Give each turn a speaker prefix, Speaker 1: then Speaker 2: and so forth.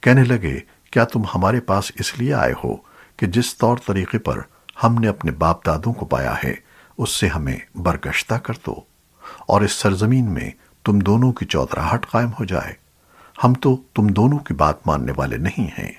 Speaker 1: کہنے لگے، کیا تم ہمارے پاس اس لیے آئے ہو کہ جس طور طریقے پر ہم نے اپنے باپ دادوں کو پایا ہے، اس سے ہمیں برگشتہ کر دو، اور اس سرزمین میں تم دونوں کی چودراہٹ قائم ہو جائے۔ ہم تو تم دونوں کی بات ماننے والے نہیں ہیں۔